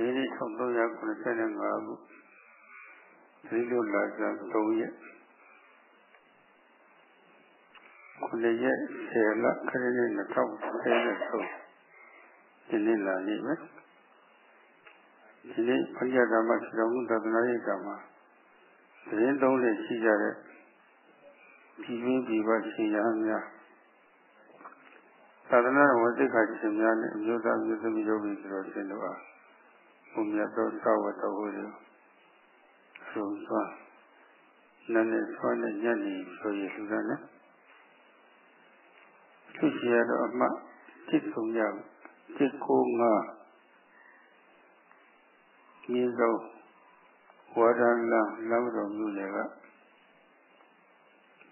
ဒီနေ့1395ခုဒီလိုလာကြ3ရက်ခုနှစ်ရက်10လခရစ်နှစ်2013ဒီနေ့လာနေမယ်ဒီနေ့ဘုရားဓမ္မစတော်မူသဒ္ဒနာရေးကမှာသတင်းသုံးလက်ရှိကြတဲ့ပြည်ရင်းပြည်ပရှင်ရဟန်းများသာသနာ့ဝစိတ်ခါရှင်များနဲ့အမျိုးသားမျိုးသမီးတို့ပြီးဆိုတော့ရှင်တို့အား ဘုရားတော်သဝတ္တဟောတယ်ဆုံးသွားနည်းနည်းဆွမ်းနဲ့ညနေဆိုရလူသားနဲ့သူရှိရတော့အမှတစ်ဆုံးရတစ်ကိုငါမြေသောဝါဒလလောက်တော်မူလေက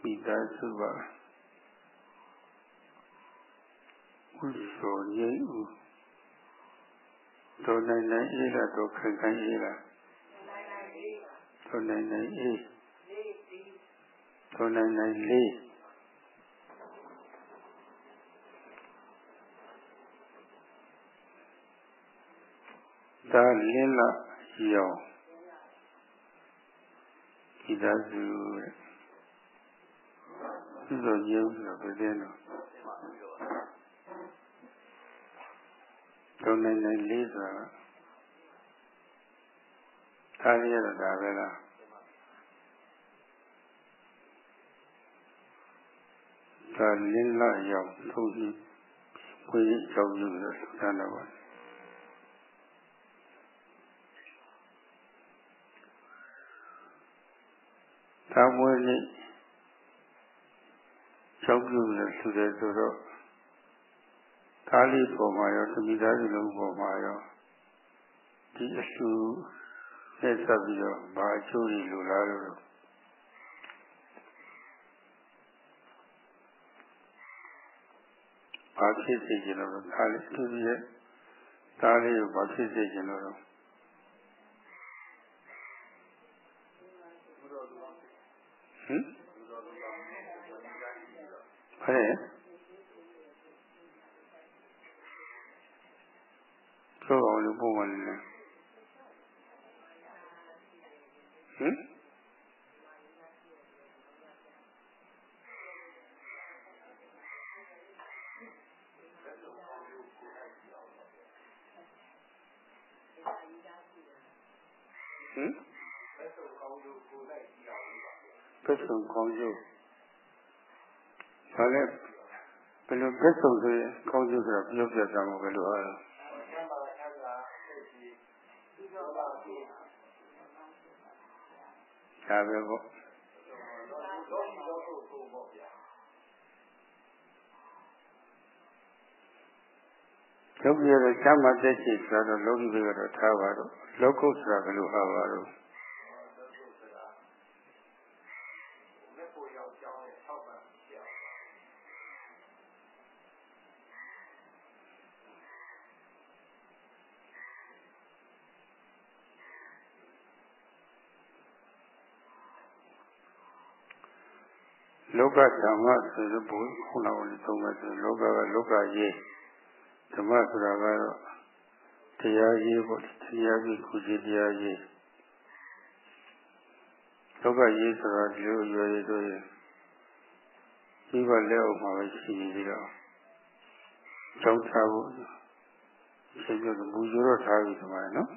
မိသားစုပါဥဆိုငိမ့် ဥတော်နိုင်နိုင်အေးလားတော်ခိုင်ခိုင်အေးလားတော်နိုင်နိုင်အေးတော်နိုင်နိုင်လေးဒါလင်းလာရောင်ဒီသားစုတဲ့သူတို့ရုပ်ဆိုဘယ်တဲ့နော် တော်နိုင်နိုင်လေးဆိုတာဒါရရတာပဲလားဒါလင်းလာရောက်ထုံးပြီးခွေးကြောက်ယူလို့ဆန်းတော့ပါသာမွေးနေ့ကြောက်ယူလို့ဆူတယ်ဆိုတော့ ကားလေးပေါ်မှာရောသမီးသားစုလုံးပေါ်မှာရောဒီအဆူနဲ့ဆက်ပြီးတော့ဘာအကျိုးတွေလိုလားလို့ဘာဖြစ်စေချင်လို့ဒါလေးသူရဲ့ဒါလေးကိုဘာဖြစ်စေချင်လို့ဟမ်ဟဲ့ ဆိုအောင်လို့ပုံမှန်နေဟမ်ဟမ်ပစ္စုံကောင်းကျိုးဒါလည်းဘယ်လိုပစ္စုံဆိုရင်ကောင်းကျိုးဆိုတာပြောပြကြမှာဘယ်လိုအား ဒါပဲပေါ့လောကီရတဲ့ချမ်းသာတဲ့ရှိဆိုတော့လောကီဘက်ကတော့ထားပါတော့လောကုဆိုတာဘယ်လိုဟာပါတော့ လောကဓမ္မဆိုတဲ့ဘုခုနကလည်းသုံးမယ်ဆိုလောကကလောကရေးဓမ္မဆိုတာကတော့တရားရေးပေါ့တရားပြီးကုသိုလ်တရားရေးလောကရေးဆိုတာဒီလိုရွယ်ရတို့ရဒီဘလက်အောက်မှာပဲရှိနေပြီးတော့ကြောင်းထားဖို့ရှင်ပြောမူရတော့ထားပြီဒီမှာနော်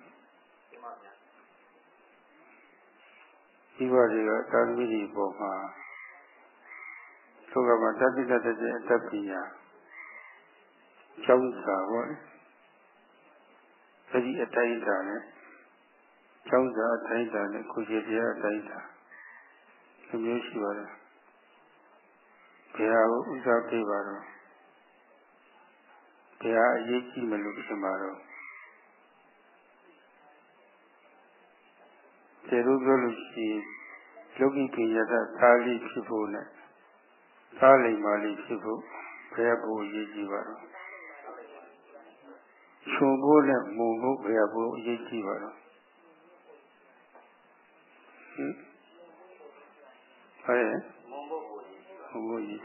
ဒီဘတွေကတာသမီတွေပေါ်မှာ သုခမှာတတိတတတဲ့အတ္တပညာကျောင်းစာပေါ့လေအဲဒီအတိုင်းတာနဲ့ကျောင်းစာအတိုင်းတာနဲ့ကိုကြီးတရားအတိုင်းတာဒီမျိုးရှိပါတယ်ဘယ်ဟာကိုဥစားပေးပါတော့ဘယ်ဟာအရေးကြီးမလို့ဖြစ်မှာတော့ကျေလို့ပြောလို့ရှိရင်လောကီကိယတသာလိဖြစ်ဖို့နဲ့ သာလိမ္မာလိဖြစ်ဖို့ဘယ်ဘိုးအရေးကြီးပါတော့ခြုံဖို့နဲ့မုံဖို့ဘယ်ဘိုးအရေးကြီးပါတော့ဟင်ဟုတ်ရဲ့မုံဖို့ဘိုးကြီး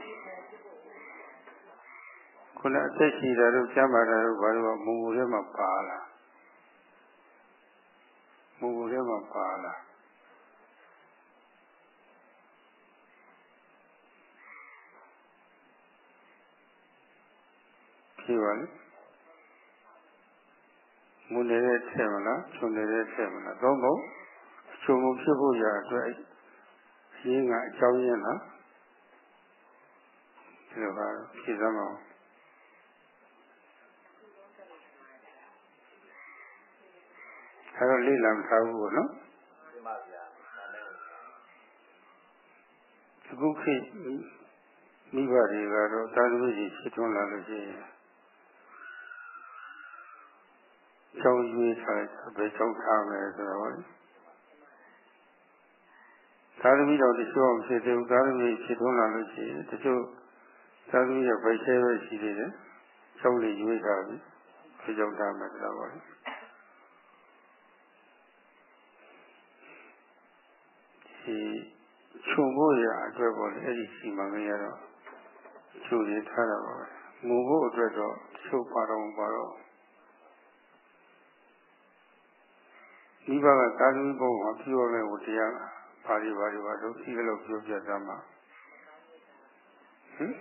ခုနအသက်ရှိတာတို့ကျမ်းမာတာတို့ဘာလို့မုံဖို့ထဲမှာပါလားမှာပါလား ဖြစ်ပါလေမူနေတဲ့ထက်မလားချုံနေတဲ့ထက်မလားသုံးဖို့ချုံမှုဖြစ်ဖို့ရအတွက်ရင်းကအကြောင်းရင်းလားဒီလိုပါဖြည့်စမ်းအောင်အဲတော့လိလံထားဘူးပေါ့နော်မှန်ပါဗျာအခုခေတ်မိဘတွေကတော့သာသမီကြီးဖြစ်ထွန်းလာလို့ရှိရင် ကျောင်းရွေးထားဘယ်ကျောင်းထားမယ်ဆိုတော့သာသမီတော်တချို့အောင်ဖြစ်သေးဘူးသာသမီဖြစ်ထွန်းလာလို့ရှိရင်တချို့သာသမီရဲ့ဗိုက်ဆဲပဲရှိသေးတယ်ကျောင်းလေးရွေးထားပြီဘယ်ကျောင်းထားမယ်ဆိုတော့ဒီခြုံဖို့ရအတွက်ပေါ့လေအဲ့ဒီစီမံကိန်းရတော့ခြုံရထားတာပါပဲငုံဖို့အတွက်တော့ချုပ်ပါတော့ပါတော့ ဒီဘကသာသမီဘုံမှာပြောရမယ်ဟိုတရားပါဠိပါဠိပါတော့ဒီလိုပြောပြသမှာဟင်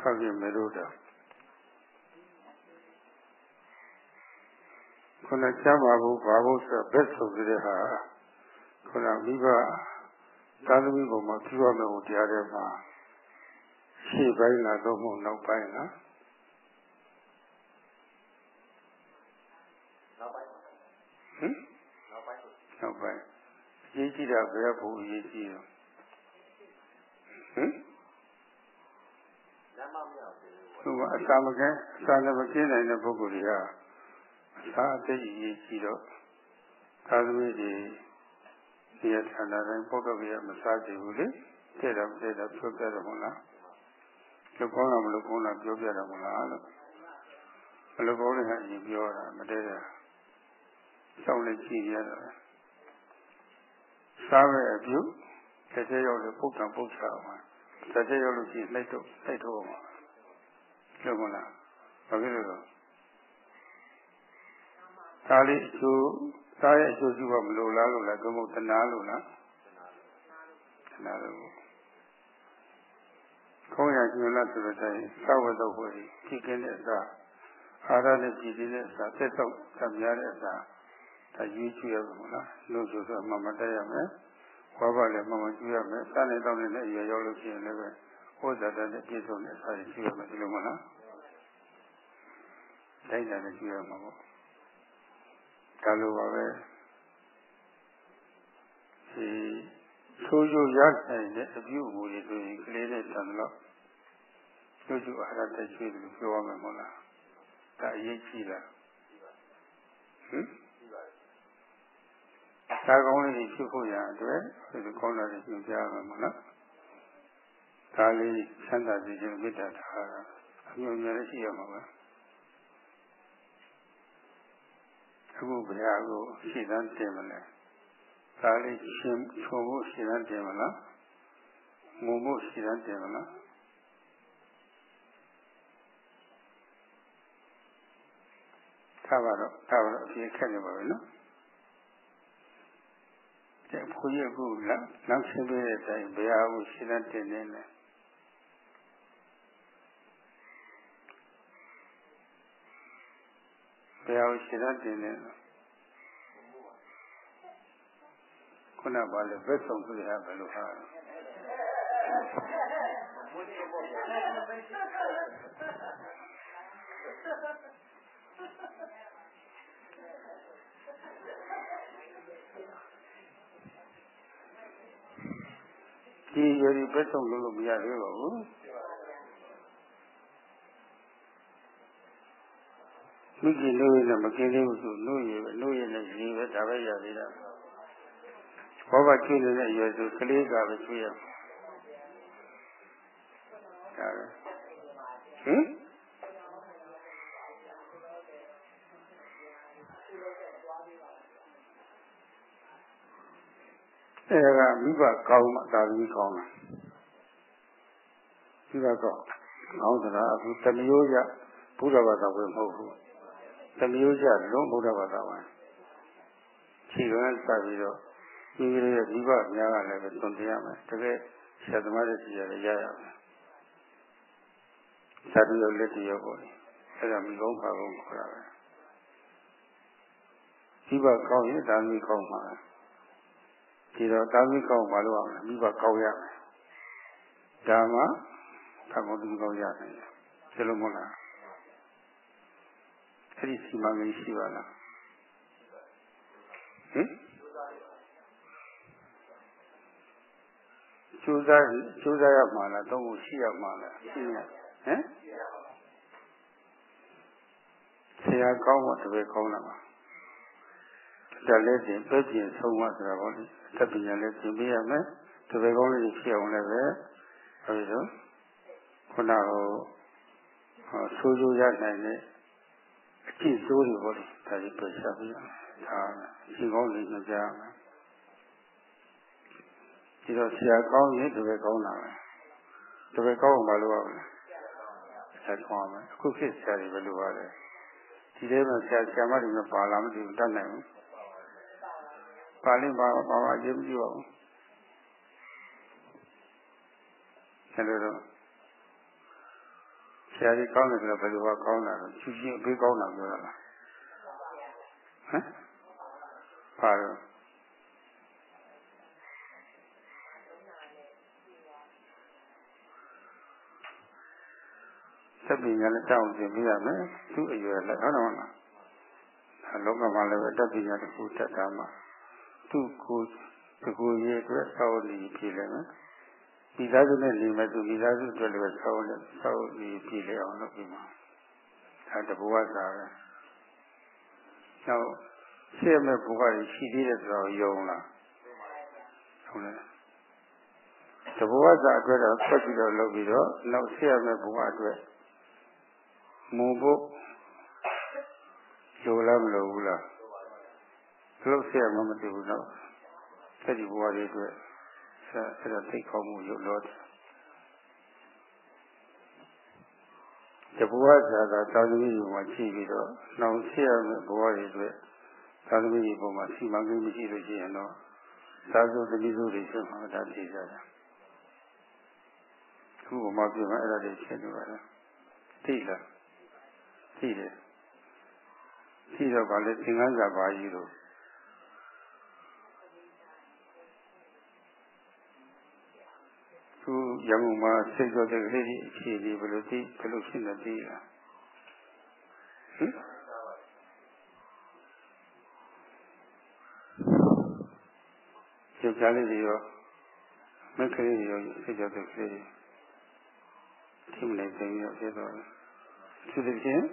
ဖတ်ပြမယ်လို့တော့ခုနကျမ်းပါဘူးဘာဘူးဆိုဘက်ဆိုတဲ့ဟာခုနမိဘသာသမီဘုံမှာပြောရမယ်ဟိုတရားတွေမှာ ရှေ့ပိုင်းလားသို့မဟုတ်နောက်ပိုင်းလားနောက်ပိုင်းဟင်နောက်ပိုင်းနောက်ပိုင်းရေးကြည့်တာဘယ်ဖို့ရေးကြည့်ရောဟင်လမ်းမမြောက်ဘူးဟိုအစာမကဲအစာလည်းမကင်းနိုင်တဲ့ပုဂ္ဂိုလ်တွေကအစာအသိရေးကြည့်တော့သာသမီတွေဒီရဌာနတိုင်းပုဂ္ဂိုလ်ကမစားကြဘူးလေတဲ့တော့တဲ့တော့ပြောပြတယ်မဟုတ်လား လုကောင်းတာမလုကောင်းတာပြောပြတာမလားလို့မလုကောင်းတဲ့ဟာအရင်ပြောတာမတည့်တဲ့စောင့်နေကြည့်ရတာစားမဲ့အပြုတစ်ချက်ရောက်လို့ပုတ်တံပုတ်ချအောင်တစ်ချက်ရောက်လို့ရှိရင်နှိပ်တော့နှိပ်တော့မှာလို့မလားဘာဖြစ်လို့လဲဒါလေးအကျိုးစားရဲ့အကျိုးရှိဖို့မလိုလားလို့လားသို့မဟုတ်တနာလို့လားတနာလို့ ခေါင်းရကျွလဆိုတဲ့တိုင်းသာဝတ္တဝေဖြစ်ကင်းတဲ့အစာအာရနဲ့ကြည်တဲ့အစာသက်တော့သများတဲ့အစာဒါရွေးချယ်ရမှာလားလို့ဆိုဆိုမှမတတ်ရမယ်ဝါပါလည်းမှမကျွေးရမယ်စားနေတော့လည်းအရွယ်ရောက်လို့ရှိရင်လည်းဟောဇာတနဲ့ပြည့်စုံတဲ့အစာတွေကျွေးရမယ်ဒီလိုမလားတိုင်းတာနဲ့ကျွေးရမှာပေါ့ဒါလိုပါပဲဒီဆိုးကျိုးရနိုင်တဲ့အပြုအမူတွေဆိုရင်ကလေးနဲ့တန်တော့ ကျိုးကျိုးအာရတဲ့ကျွေးတယ်လို့ပြောရမယ်မဟုတ်လားဒါအရေးကြီးလားဟင်ဒါကောင်းလေးဖြစ်ဖို့ရအတွက်ဒီကောင်းတာတွေညွှန်ကြားရမှာမဟုတ်လားဒါလေးဆန္ဒစီခြင်းမေတ္တာထားတာအမျိုးမျိုးလည်းရှိရမှာပါအခုဘုရားကိုရှင်းတန်းတင်မလဲဒါလေးရှင်းချုံဖို့ရှင်းတန်းတင်မလားငုံဖို့ရှင်းတန်းတင်မလား ထားပါတော့ထားပါတော့အပြေခက်နေပါပဲနော်တဲ့ဘုရားကလည်းနောက်ဆက်ပြတဲ့အတိုင်းဘုရားကိုရှင်းတန်းတင်နေတယ်ဘယ်အောင်ရှင်းတတ်တင်လဲခုနကလည်းဘက်ဆောင်ဆိုရဘယ်လိုဟာ ဒီရည်ဘက်ဆောင်လို့မရသေးပါဘူးမိခင်လို့ရမกินသေးဘူးဆိုလို့ရလို့ရနဲ့ရေပဲဒါပဲရသေးတာဘောဘကျွေးနေတဲ့အရွယ်ဆိုကလေးကပဲကျွေးရဒါပဲဟင်အဲကမိ ဘကောင်းမှသာသမီကောင်းတာဒီကတော့ကောင်းသလားအခုတမျိုးကြဘုရားဘာသာဝင်မဟုတ်ဘူးတမျိုးကြလုံးဘုရားဘာသာဝင်ခြေကန်းစပြီးတော့ဒီလိုရဲ့ဒီဘအများကလည်းပဲသွန်ပြရမယ်တကယ်ဆရာသမားတွေစီရတယ်ရရမယ်သာတုရုပ်လက်တရုပ်ပေါ့အဲ့ဒါမိကုန်းပါကုန်းခေါ်တာပဲဒီဘကောင်းရင်ဒါမိကောင်းမှာ ဒီတော့ဒါမိကောင်းပါလို့အောင်မိဘကောင်းရမယ်ဒါမှသဘောတူကောင်းရမယ်ဒီလိုမဟုတ်လားအဲ့ဒီစီမံကိန်းရှိပါလားဟင်ကျိုးစားကျိုးစားရမှာလားတော့ရှိရမှာလားရှိရဟမ်ဆရာကောင်းမှတပည့်ကောင်းလာမှာ ဒါလည်းပြင်ပဲပြင်ဆုံးမဆိုတာပေါ့လေသက်ပညာလည်းပြင်ပေးရမယ်တပည့်ကောင်းလေးဖြစ်အောင်လည်းပဲအဲဒီတော့ခုနကဆိုးကျိုးရနိုင်တဲ့အကျင့်ဆိုးတွေပေါ့လေဒါကြီးပြချပြရဒါဒီကောင်းလေးမကြမ်းဒီတော့ဆရာကောင်းရင်တပည့်ကောင်းလာမယ်တပည့်ကောင်းအောင်မလုပ်ရဘူးဆရာကောင်းမယ်အခုခေတ်ဆရာတွေဘယ်လိုပါလဲဒီထဲမှာဆရာဆရာမတွေမပါလာမသိဘူးတတ်နိုင်ဘူး ပါဠိပါပါပါရေးမကြည့်ပါဘူးဆရာတို့ဆရာကြီးကောင်းတယ်ဆိုတော့ဘယ်လိုကကောင်းတာလဲချူချင်းအပေးကောင်းတာပြောတာလားဟမ်ပါတော့သက်ပညာနဲ့တောင်းတင်ပြရမယ်သူ့အရွယ်လည်းဟုတ်တော့မလားလောကမှာလည်းတက်ပညာတစ်ခုတက်တာမှာ သူ့ကိုယ်တကူရေးအတွက်စောင့်နေပြီလေနော်မိသားစုနဲ့နေမဲ့သူမိသားစုအတွက်လည်းစောင့်နေစောင့်နေပြီလေအောင်လုပ်ပြီးမှာဒါတဘဝစာပဲနောက်ရှေ့မဲ့ဘဝကြီးရှိသေးတယ်ဆိုတော့ယုံလားဟုတ်လားတဘဝစာအတွက်တော့ဆက်ပြီးတော့လုပ်ပြီးတော့နောက်ရှေ့မဲ့ဘဝအတွက်မူဖို့လိုလားမလိုဘူးလား လှုပ်ရှားမှမသိဘူးတော့အဲ့ဒီဘဝလေးအတွက်ဆက်အဲ့ဒါသိခေါ်မှုရုပ်လို့တဘဝစာကသာသမီယူမှာရှိပြီးတော့နောင်ရှိရမယ့်ဘဝတွေအတွက်သာသမီယူပေါ်မှာစီမံကိန်းမရှိလို့ရှိရင်တော့သာသုတတိစုတွေဖြစ်မှာဒါသိကြတာခုဘုမပြမှာအဲ့ဒါတွေရှင်းနေပါလားသိလားသိတယ်သိတော့ဗာလေသင်္ကန်းစာပါကြီးလို့ သူရန်ကုန်မှာစိတ်ကြောတဲ့ကလေးကြီးအခြေအနေဘယ်လိုသိဘယ်လိုဖြစ်နေသိလားဟင်စိတ်ကြလေးတွေရောမက်ကလေးတွေရောစိတ်ကြောတဲ့ကလေးတွေထိမနိုင်သိရောဖြစ်တော့သူတို့ချင်း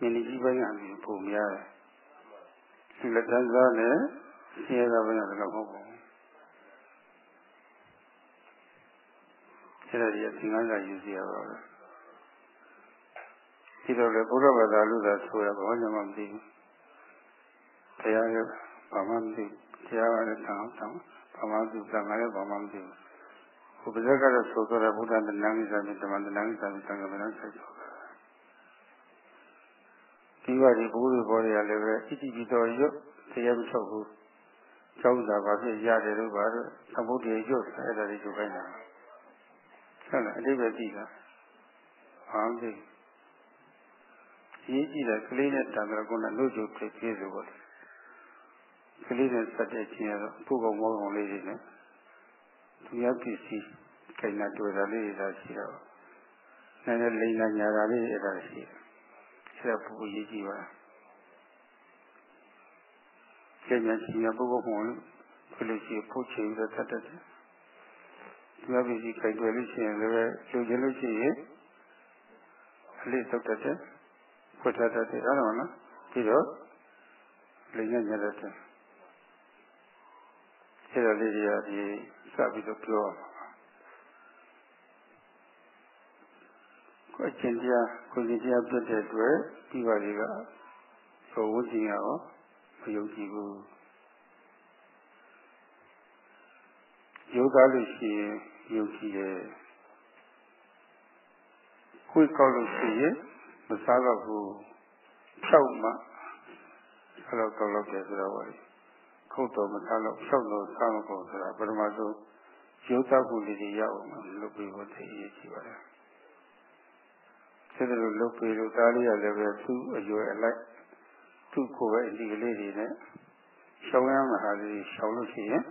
မြင်ကြီးပိုင်းကနေပုံများတယ်သူလက်တန်းစားနဲ့ဆင်းရဲတာပိုင်းကတော့မဟုတ်ဘူး အဲ့ဒါကြီးသင်္ကန်းစာယူစီရပါပဲဒီတော့လေဘုရားဘာသာလူသာဆိုရဘာမှမသိဘူးတရားရဘာမှမသိတရားရတဲ့တောင်းတောင်းဘာမှမသိသံဃာလည်းဘာမှမသိဘူးဘုရားကတော့ဆိုတော့ဘုရားတဏ္ဍာမိစာမိတမန်တဏ္ဍာမိစာမိသံဃာမနဆက်ဆိုဒီပါဒီဘုရားဘောတွေကလည်းပဲဣတိပိတော်ရွတ်တရားမချုပ်ဘူးကျောင်းသာဘာဖြစ်ရတယ်လို့ပါတော့သမုဒ္ဒေရွတ်အဲ့ဒါလေးကျုပ်ခိုင်းတာ ဟုတ်လားအတိပ္ပယ်သိတာဟာသိရေးကြည့်တယ်ကလေးနဲ့တန်ត្រကုန်းနဲ့လို့ကျုပ်ဖြစ်ဖြစ်ဆိုတော့ကလေးနဲ့စက်တဲ့ချင်းရတော့ပုဂ္ဂိုလ်မောကုံလေးတွေနဲ့သူရပစ္စည်းခိုင်နာတွေ့တာလေးတွေရှိတော့နည်းနည်းလိမ့်လာညာတာလေးအဲ့ဒါရှိတယ်အဲ့ဒါပုဂ္ဂိုလ်ရေးကြည့်ပါကျင့်ကြံချင်းရပုဂ္ဂိုလ်မောလို့ဘယ်လိုရှိဖို့ချင်ပြီးတော့တတ်တယ် ဒီအပစ္စည်းခိုက်ွယ်လို့ရှိရင်လည်းလူကျင်လို့ရှိရင်အလေးသုတ်တတ်တယ်ဖွတ်တတ်တယ်အဲ့ဒါမှနော်ပြီးတော့လိမ့်ညံ့ညံ့တတ်တယ်အဲ့ဒါလေးတွေကဒီစပြီးတော့ပြောကိုအချင်းတရားကိုကြီးတရားပြတ်တဲ့အတွက်ဒီပါတွေကဆိုဝိဇ္ဇာရောမယုံကြည်ဘူးယောဂလို့ရှိရင် ယုံကြည်တယ်ခွေးကောက်လို့ရှိရင်မစားတော့ဘူးဖြောက်မှအဲ့လိုကောက်လို့ပြဆိုတော့ဘာလဲခုတ်တော်မစားလို့ဖြောက်လို့စားမကုန်ဆိုတာပထမဆုံးရုပ်သမှုလေးတွေရအောင်လုပ်ပြီးဖို့သိရရှိပါတယ်ဆက်လို့လုပ်ပြီးလို့သားလေးရလည်းပဲသူ့အရွယ်အလိုက်သူ့ကိုယ်ပဲအဒီကလေးတွေနဲ့ရှောင်းရမှာဟာလေးရှောင်းလို့ရှိရင်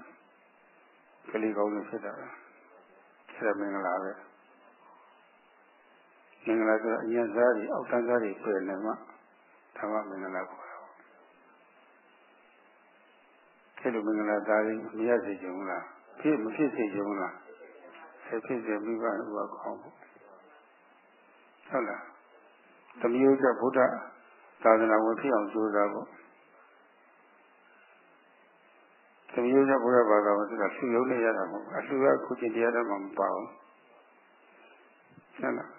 ကလေးကောင်းလို့ဖြစ်တာပဲ အဲ့ဒါမင်္ဂလာပဲမင်္ဂလာဆိုအញ្ញစားတွေအောက်တန်းစားတွေပြင်နေမှဓမ္မမင်္ဂလာခေါ်တာအဲ့လိုမင်္ဂလာသားလေးမရစေချင်ဘူးလားဖြစ်မဖြစ်စေချင်ဘူးလားဆက်ဖြစ်စေမိဘဥပကောင်းဖို့ဟုတ်လားတမျိုးကဗုဒ္ဓသာသနာဝင်ဖြစ်အောင်ကြိုးစားဖို့ တမျိုးကဘုရားဘာသာဝင်ဆိုတာသူယုံနေရတာမဟုတ်အလှူကခုချင်းတရားတော့မပါဘူးဟုတ်လား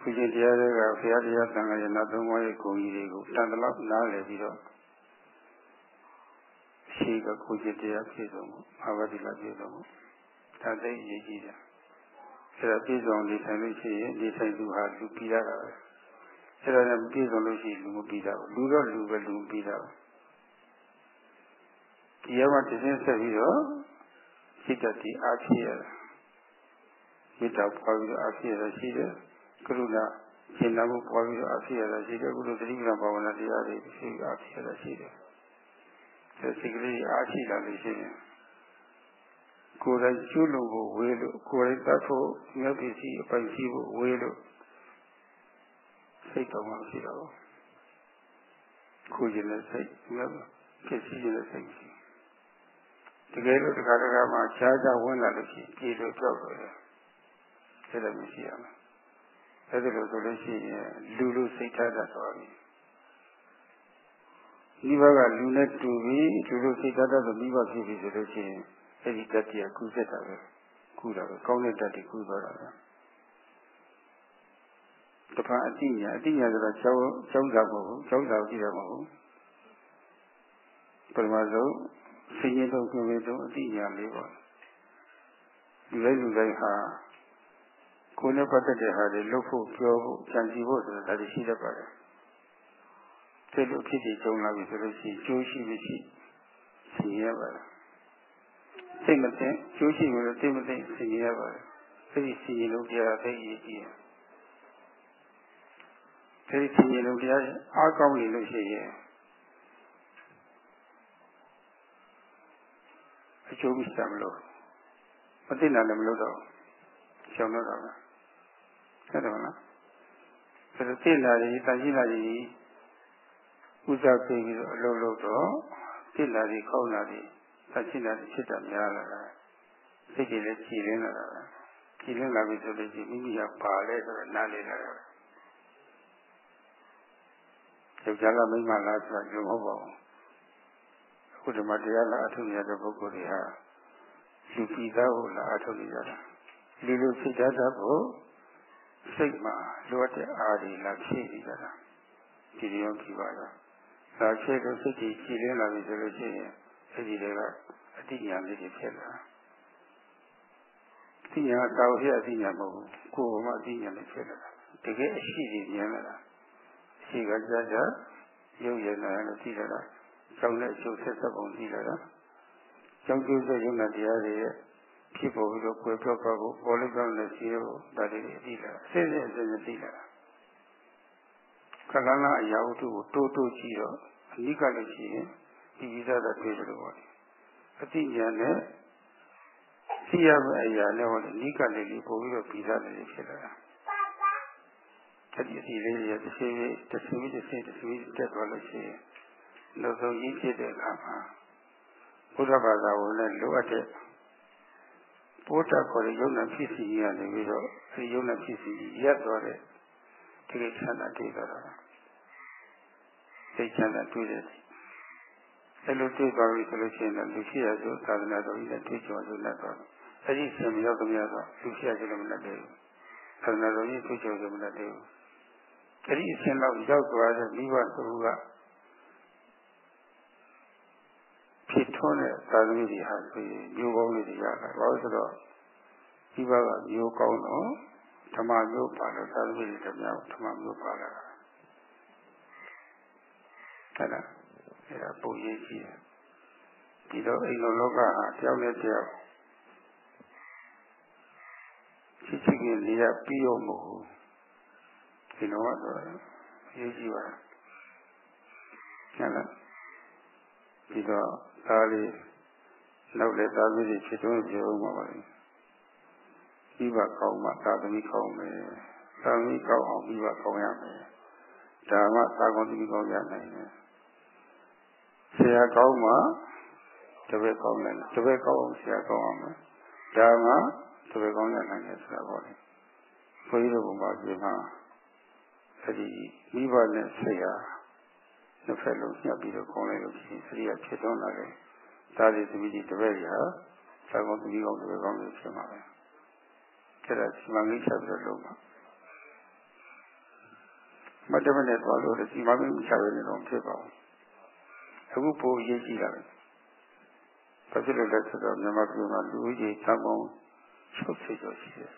ခုချင်းတရားတွေကဘုရားတရားသံဃာရနာသုံးပါးရဲ့ဂုဏ်ကြီးတွေကိုတန်တလောက်နားလည်ပြီးတော့ရှိကခုချင်းတရားပြည့်စုံမှုဘာဝတိလာပြည့်စုံမှုဒါသိအရေးကြီးတယ်အဲဒါပြည့်စုံနေထိုင်လို့ရှိရင်နေထိုင်သူဟာလူပြီးရတာပဲအဲဒါနဲ့ပြည့်စုံလို့ရှိရင်လူမပြီးတာဘူးလူတော့လူပဲလူမပြီးတာဘူး ဒီရောမှတစ်စင်းဆက်ပြီးတော့စိတ်တတိအားဖြည့်ရတာမေတ္တာပွားပြီးတော့အားဖြည့်ရတာရှိတယ်ကရုဏာရှင်းနာမှုပွားပြီးတော့အားဖြည့်ရတာရှိတယ်ကုသိုလ်သတိပ္ပံဘာဝနာတရားတွေရှိအားဖြည့်ရတာရှိတယ်အဲစိတ်ကလေးအားရှိလာလို့ရှိရင်ကိုယ်တိုင်ကျွလို့ကိုဝေးလို့ကိုယ်တိုင်တတ်ဖို့မြတ်ပစ္စည်းအပိုင်ရှိဖို့ဝေးလို့စိတ်တော်မှရှိတော့ကိုယ်ကျင်တဲ့စိတ်မြတ်ပစ္စည်းကျင်တဲ့စိတ်ရှိတ ကယ်လို့တခါတခါမှရှားရှားဝင်လာလို့ရှိရင်ကြည်လို့ကြောက်လို့ရတယ်အဲ့ဒါမရှိရမယ်အဲ့ဒါလို့ဆိုလို့ရှိရင်လူလူစိတ်ထားတတ်သွားပြီမိဘကလူနဲ့တူပြီးလူလူစိတ်ထားတတ်ဆိုမိဘဖြစ်ပြီဆိုလို့ရှိရင်အဲ့ဒီတတ္တိကကုသတာပဲကုတာပဲကောင်းတဲ့တတ္တိကုသွားတာပဲတဖန်အတိညာအတိညာဆိုတာကျောင်းကျောင်းစာမဟုတ်ဘူးကျောင်းစာကြည့်ရမှာမဟုတ်ဘူးပထမဆုံး ဆင်းရဲဆုံးကိုယ်ပဲတော့အတိညာလေးပါလူတိုင်းလူတိုင်းဟာကိုယ်နဲ့ပတ်သက်တဲ့ဟာတွေလုပ်ဖို့ပြောဖို့ကြံစည်ဖို့ဆိုတာဒါရှိတတ်ပါတယ်စိတ်လိုဖြစ်ပြီးကြုံလာပြီဆိုလို့ရှိရင်ကျိုးရှိမရှိဆင်ရပါတယ်စိတ်မသိကျိုးရှိလို့စိတ်မသိဆင်ရပါတယ်စိတ်ဆင်ရလို့တရားသိရည်ကြည့်တယ်ဒီဆင်ရလို့တရားအားကောင်းနေလို့ရှိရင် အကျိုးမရှိမလို့မသိနိုင်လည်းမလို့တော့ရှောင်တော့တာပဲဟုတ်တယ်မလားဒါသိလာရင်တန်ရှင်းလာရင်ဥစားပြေးပြီးတော့အလုံးလုံးတော့သိလာရင်ခေါင်းလာရင်တန်ရှင်းလာရင်ဖြစ်တာများလာတာစိတ်ကြီးလည်းကြည်လင်းလာတာကြည်လင်းလာပြီဆိုလို့ရှိရင်မိမိကပါလဲဆိုတော့နားလည်လာတာယောက်ျားကမိန်းမလားဆိုတာကြုံမဟုတ်ပါဘူးအ ခုဒီမှာတရားလာအထုရတဲ့ပုဂ္ဂိုလ်တွေဟာလူပြည်သားကိုလာအထုနေကြတာလူလူစိတ်ဓာတ်ကိုစိတ်မှာလိုအပ်တဲ့အားတွေလာဖြည့်နေကြတာဒီလိုကြည့်ပါတော့ဒါဖြည့်လို့စိတ်ကြီးကြည်လင်းလာပြီဆိုလို့ရှိရင်အဲဒီတွေကအတိညာလေးတွေဖြစ်လာအတိညာတောက်ရအတိညာမဟုတ်ဘူးကိုယ်ကမှအတိညာလေးဖြစ်လာတာတကယ်အရှိကြီးမြင်လာတာအရှိကကြကြရုပ်ရည်နာလို့ကြည့်လာတာ ကျောင်းနဲ့အကျိုးဆက်ဆက်ပုံကြည့်လာတာကျောင်းကျိုးဆက်ရုံနဲ့တရားတွေရဲ့ဖြစ်ပေါ်ပြီးတော့ကိုယ်ပြောက်သွားဖို့ပေါ်လိုက်တော့လည်းရှိတော့ဒါတွေသိလာအစစ်စစ်အစစ်စစ်သိလာခလန်းလာအရာဝတ္ထုကိုတိုးတိုးကြည့်တော့အနိကလည်းရှိရင်ဒီဝိသဒတွေ့တယ်လို့ပြောတယ်အတိညာနဲ့သိရမယ့်အရာနဲ့ဟောတယ်အနိကလည်းဒီပို့ပြီးတော့ပြီးသားလည်းဖြစ်လာတာတတိစီလေးတွေတစ်စီတစ်စီတစ်စီတစ်စီတက်သွားလို့ရှိရင် နောက်ဆုံးရင်းဖြစ်တဲ့အခါမှာဘုရားဘာသာဝင်နဲ့လိုအပ်တဲ့ပိုးတခေါ်တဲ့ယုံနာဖြစ်စီကြီးကနေပြီးတော့အဲဒီယုံနာဖြစ်စီကြီးရက်သွားတဲ့ဒီလိုချမ်းသာတွေ့တော့တာစိတ်ချမ်းသာတွေ့တယ်အဲလိုတွေ့သွားပြီဆိုလို့ရှိရင်လည်းလူရှိရဆိုသာသနာတော်ကြီးနဲ့တွေ့ကြုံလို့လည်းတော့အဲဒီဆင်မြောက်သမျှတော့လူရှိရဆိုလည်းမနဲ့တယ်သာသနာတော်ကြီးတွေ့ကြုံလို့မနဲ့တယ်အဲဒီအရှင်လောက်ရောက်သွားတဲ့မိဘသူကဖြစ် ထွန်းတဲ့သာသမီတွေဟာဆိုရင်မျိုးကောင်းလေးတွေရတာဘာလို့ဆိုတော့ဒီဘကမျိုးကောင်းတော့ဓမ္မမျိုးပါလို့သာသမီတွေဓမ္မဓမ္မမျိုးပါလာတာဟုတ်လားအဲ့ဒါပုံရိပ်ကြီးတယ်ဒီတော့အိမ်တော်လောကဟာတယောက်နဲ့တယောက်ချစ်ချစ်ကြီးနေရပြီးရောမဟုတ်ဒီတော့တော့ရေးကြည့်ပါဟုတ်လားဒီတော့ ဒါလေးနောက်လည်းသာသမီတွေဖြစ်တော့ပြောမှာပါလေပြီးပါကောင်းမှသာသမီကောင်းမယ်သာသမီကောင်းအောင်ပြီးပါကောင်းရမယ်ဒါမှသာကောင်းသမီကောင်းရနိုင်တယ်ဆရာကောင်းမှတပည့်ကောင်းတယ်တပည့်ကောင်းအောင်ဆရာကောင်းအောင်မယ်ဒါမှတပည့်ကောင်းရနိုင်တယ်ဆိုတာပေါ့လေဘုန်းကြီးတို့ဘုရားရှင်မှာအဲဒီမိဘနဲ့ဆရာ နှစ်ဖက်လုံးညှပ်ပြီးတော့ကောင်းလိုက်လို့ရှိရင်ဆရာဖြစ်တော့လာတယ်ဒါတွေသမီးတွေတပည့်တွေဟာသာကောင်းသမီးကောင်းတပည့်ကောင်းတွေဖြစ်မှာပဲအဲ့ဒါစီမံကိန်းချက်ပြီးတော့လုပ်မှာမတမနဲ့သွားလို့စီမံကိန်းချက်ပြီးတော့ဖြစ်ပါဘူးအခုပိုအရေးကြီးတာပဲဘာဖြစ်လို့လဲဆိုတော့မြန်မာပြည်မှာလူကြီးသံပေါင်း60ကျော်ရှိတယ်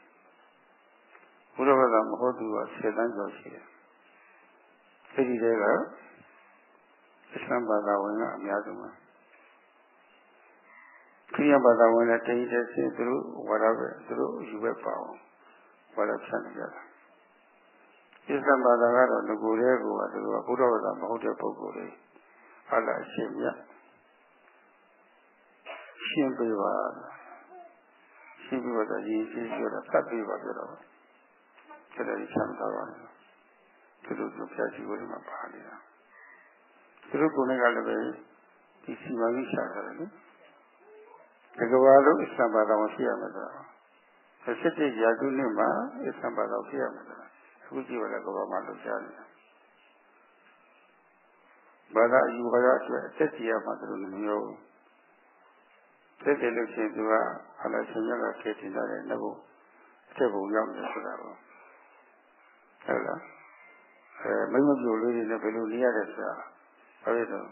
ဘုရားဘာသာမဟုတ်သူက10တန်းကျော်ရှိတယ်အဲဒီတည်းက အစ္စလမ်ဘာသာဝင်ကအများဆုံးပဲခရိယဘာသာဝင်လည်းတည်တဲ့စဉ်သူတို့ဝါဒပဲသူတို့ယူပဲပါအောင်ဝါဒဖြန့်နေကြတာအစ္စလမ်ဘာသာကတော့ငကိုယ်လေးကိုကသူတို့ကဘုရားဘာသာမဟုတ်တဲ့ပုဂ္ဂိုလ်တွေဟာလာရှင်းမြတ်ရှင်းပေးပါရှင်းပြီးတော့ရည်ရှင်းပြောတာသတ်ပြီးပါပြောတော့ဆက်တယ်ချမ်းသာပါမယ်သူတို့ကဖျားရှိဖို့ဒီမှာပါနေတာ သူတို့ကိုယ်နဲ့ကလည်းပဲဒီစီမံကိန်းရှာတာလေတကဘာလုံးအစ္စဘာသာမရှိရမှာဆိုတာဆက်တဲ့ရာစုနှစ်မှာအစ္စဘာသာဖြစ်ရမှာဆိုတာအခုကြည့်ပါလေကဘာမှလုပ်ကြတယ်ဘာသာအယူဘာသာအတွက်အသက်ကြီးရမှာသူတို့မမျိုးသက်တယ်လို့ရှိရင်သူကဟာလာရှင်ရကခေတင်တာတဲ့နှစ်ဘုအထက်ဘုံရောက်နေဆိုတာပေါ့ဟုတ်လားအဲမိမပြိုလေးတွေနဲ့ဘယ်လိုနေရတဲ့ဆိုတာ ဘာဖြစ်လို့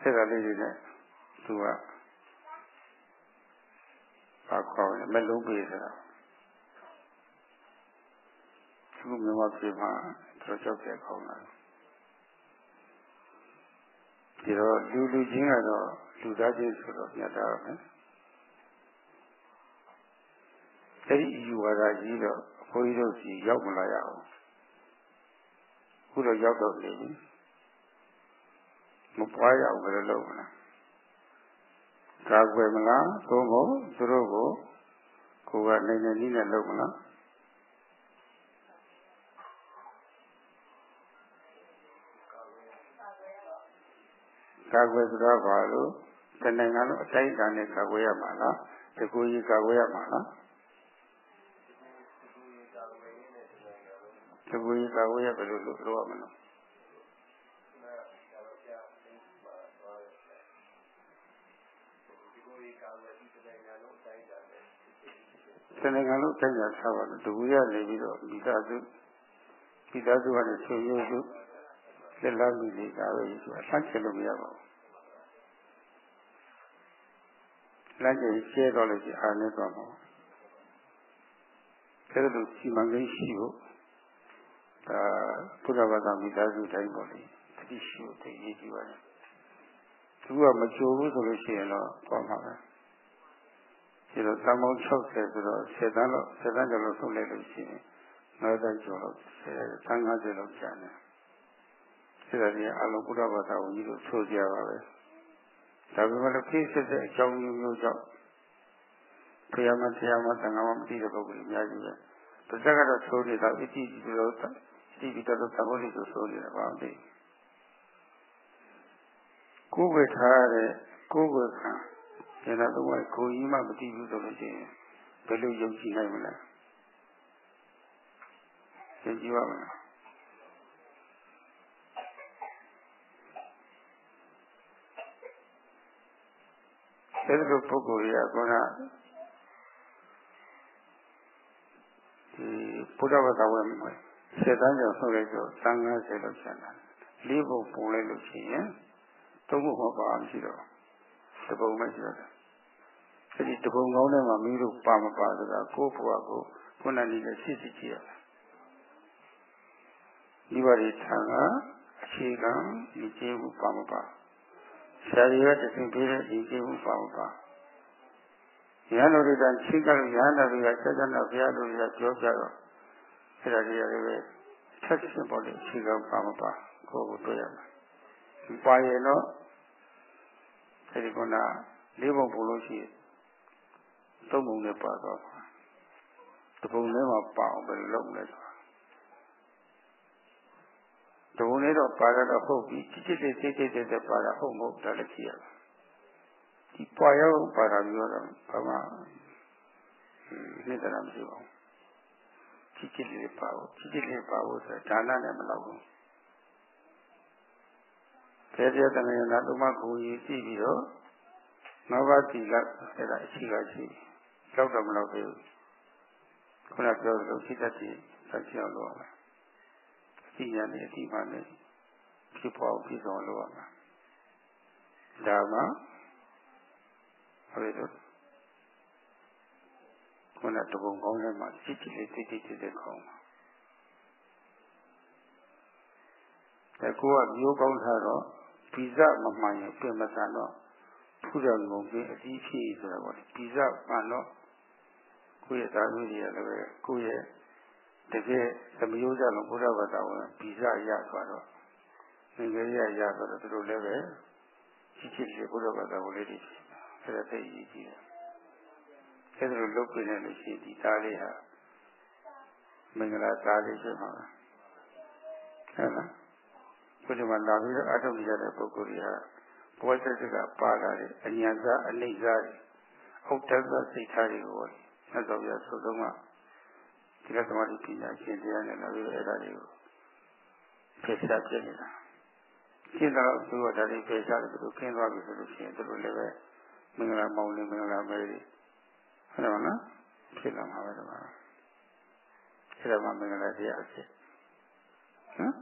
ဆက်တာလေးတွေနဲ့သူကဘာခေါ်လဲမလုံးပေးဆိုတာသူမြန်မာပြည်မှာတော်ကြောက်တဲ့ခေါင်းလာဒီတော့လူလူချင်းကတော့လူသားချင်းဆိုတော့မြတ်တာပဲအဲ့ဒီယူဝါဒကြီးတော့ဘုန်းကြီးတို့စီရောက်မလာရအောင် ခုတော့ရောက်တော့နေပြီမပွားရအောင်ဘယ်လိုလုပ်မလဲကာကွယ်မလားသို့မဟုတ်သူတို့ကိုကိုယ်ကနိုင်နေနည်းနဲ့လုပ်မလားကာကွယ်ဆိုတော့ဘာလို့တဏ္ဍာငါလုံးအတိုင်းအတာနဲ့ကာကွယ်ရမှာလားတကူကြီးကာကွယ်ရမှာလားတ ကူကြီးကာကွယ်ရဘယ်လိုလုပ်ရမလဲတဏ္ဍာလုံးတိုင်းရထားပါလို့တကူရနေပြီးတော့မိသားစုမိသားစုကနေဆွေမျိုးစုလက်လာမိနေတာပဲဆိုတာဆန့်ကျင်လို့မရပါဘူးလက်ကျရှဲတော့လို့ရှိအာနေသွားမှာအဲဒါလိုစီမံကိန်းရှိဖို့ ဒါဘုရားဘာသာမိသားစုတိုင်းပေါ့လေတတိရှိဖို့တည်ရည်ကြည့်ပါလေသူကမကြိုဘူးဆိုလို့ရှိရင်တော့သွားမှာပဲဒီလိုသံပေါင်း60ဆိုတော့10တန်းလောက်10တန်းကျော်လောက်ဆုံးလိုက်လို့ရှိရင်9တန်းကျော်လောက်10တန်း50လောက်ကျန်တယ်။ဒါတွေအလုံးဘုရားဘာသာဝင်ကြီးတို့ဆိုကြပါပဲ။ဒါပေမဲ့လို့ဖြစ်စစ်တဲ့အကြောင်းမျိုးမျိုးကြောင့်ဘုရားမတရားမသံဃာမမသိတဲ့ပုဂ္ဂိုလ်အများကြီးပဲ။တစ်ချက်ကတော့ဆိုနေတာအတိအကျလို့အ တိအကျတော့သဘောလေးကိုဆိုနေတာပါမသိဘူး။ကိုယ်ပဲထားတဲ့ကိုယ်ပဲခံဒါတော့ကိုယ်ကြီးမှမသိဘူးဆိုလို့ရှိရင်ဘယ်လိုယုံကြည်နိုင်မလဲယုံကြည်ပါမလားအဲဒီလိုပုဂ္ဂိုလ်ကြီးကကောဒီဘုရားဘာသာဝင် စေတန်းကျော်ဆုပ်လိုက်တော့သံဃာစေလို့ဆန်တာလေးပုံပုံလိုက်လို့ရှိရင်သုံးဖို့မပါမရှိတော့တပုံမရှိတော့အဲဒီတပုံကောင်းထဲမှာမိတို့ပါမပါဆိုတာကိုယ့်ဘဝကိုခုနနေတဲ့စစ်စစ်ကြည့်ရမိဘတွေထံကအခြေခံဒီကျေးမှုပါမပါဆရာကြီးကတသိပေးတဲ့ဒီကျေးမှုပါမပါရဟန်းတော်တွေကချိကလို့ရဟန်းတော်တွေကဆက်ဆက်တော့ဘုရားတို့ကပြောကြတော့ အဲ့ဒါတွေကလည်းပဲထက်စစ်ပေါ်တဲ့အခြေခံပါမပါကိုယ်ကိုတွေ့ရမှာပါရင်တော့အဲဒီကလေးပုံပုံလို့ရှိရင်သုံးပုံနဲ့ပါတော့တပုံထဲမှာပါအောင်ပဲလုပ်လဲဆိုတာတပုံလေးတော့ပါတော့ဟုတ်ပြီချစ်ချစ်တဲ့စိတ်စိတ်တဲ့ပါတာဟုတ်မဟုတ်ဒါလည်းကြည့်ရမယ်ဒီပွာရောက်ပါတာမျိုးတော့ဘာမှနှစ်သက်တာမရှိပါဘူး ချစ်ချစ်လေးပါဖို့ချစ်ချစ်လေးပါဖို့ဆိုတာဒါနနဲ့မလောက်ဘူးကျေကျေတမယနာတုမကူကြီးကြည့်ပြီးတော့နောဘတိကအဲ့ဒါအရှိကရှိလောက်တော့မလောက်သေးဘူးခုနပြောသလိုစိတ်သက်ကြီးဆက်ချအောင်လုပ်ရမယ်အတိညာနဲ့အတိမှနဲ့ဖြစ်ပေါ်ပြီးဆုံးလုပ်ရမယ်ဒါမှဟုတ်တယ် ခုနတပုံကောင်းထဲမှာစိတ်ကြီးလေးတိတ်တိတ်တိတ်ခေါင်းပါအဲကိုကမျိုးကောင်းထားတော့ဗီဇမမှန်ရင်ပြင်မတန်တော့ထူးတယ်ငုံပြီးအကြီးဖြစ်ဆိုတာပေါ့ဗီဇမှန်တော့ကိုယ့်ရဲ့သာသမီတွေကလည်းပဲကိုယ့်ရဲ့တကယ်သမယိုးကြလုံးဘုရားဘာသာဝင်ဗီဇရသွားတော့ငယ်ငယ်ရရဆိုတော့သူတို့လည်းပဲကြီးကြီးလေးဘုရားဘာသာဝင်လေးတွေအဲ့ဒါသိကြီးကြီးတယ် အဲ့ဒါလိုလုပ်ပြနေလို့ရှိရင်ဒီသားလေးဟာမင်္ဂလာသားလေးဖြစ်မှာဟုတ်လားခုဒီမှာလာပြီးတော့အထုတ်နေကြတဲ့ပုဂ္ဂိုလ်တွေဟာဘဝစိတ်ကပါလာတဲ့အညာစားအနိစ္စတွေဥဒ္ဒသစိတ်ထားတွေကိုဆက်တော်ပြဆိုဆုံးကဒီကသမာဓိပညာရှင်တရားနဲ့လာပြီးအဲ့ဒါတွေကိုဖိစပ်ပြနေတာရှင်းတော့သူကဒါတွေဖိစပ်တယ်သူခင်းသွားပြီဆိုလို့ရှိရင်သူတို့လည်းပဲမင်္ဂလာမောင်လေးမင်္ဂလာမဲတွေ ဟုတ်တယ်မလားဖြစ်လာမှာပဲတော့အဲ့ဒါမှမင်္ဂလာတရားဖြစ်ဟမ်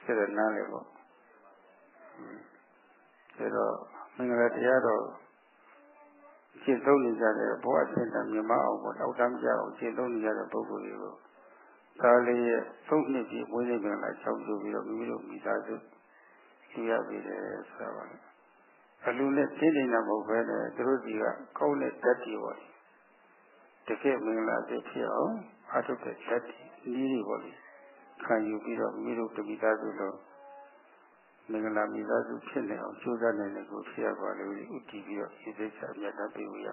ဖြစ်တဲ့နားလေပေါ့အဲတော့မင်္ဂလာတရားတော့ရှင်းသုံးနေကြတဲ့ဘဝဆင်းတာမြမအောင်ပေါ့တောက်တမ်းကြအောင်ရှင်းသုံးနေကြတဲ့ပုဂ္ဂိုလ်တွေကိုဒါလေးရဲ့သုံးနှစ်ပြည့်ဝိသေကလာချောင်းကျပြီးတော့မိမိတို့မိသားစုကြည့်ရပြီလေဆိုတာပါလေ အလူနဲ့တင်းနေတာမဟုတ်ပဲနဲ့သူတို့ကြီးကကောင်းတဲ့ဓာတ်တွေပေါ့တကယ်မင်္ဂလာတွေဖြစ်အောင်အထုတဲ့ဓာတ်တွေဤတွေပေါ့လေခံယူပြီးတော့မိတို့တမိသားစုတို့မင်္ဂလာမိသားစုဖြစ်နေအောင်ကြိုးစားနိုင်တဲ့ကိုဖြစ်ရပါလို့ဥတည်ပြီးတော့ဒီစိတ်ချအမြတ်တပေးဝရ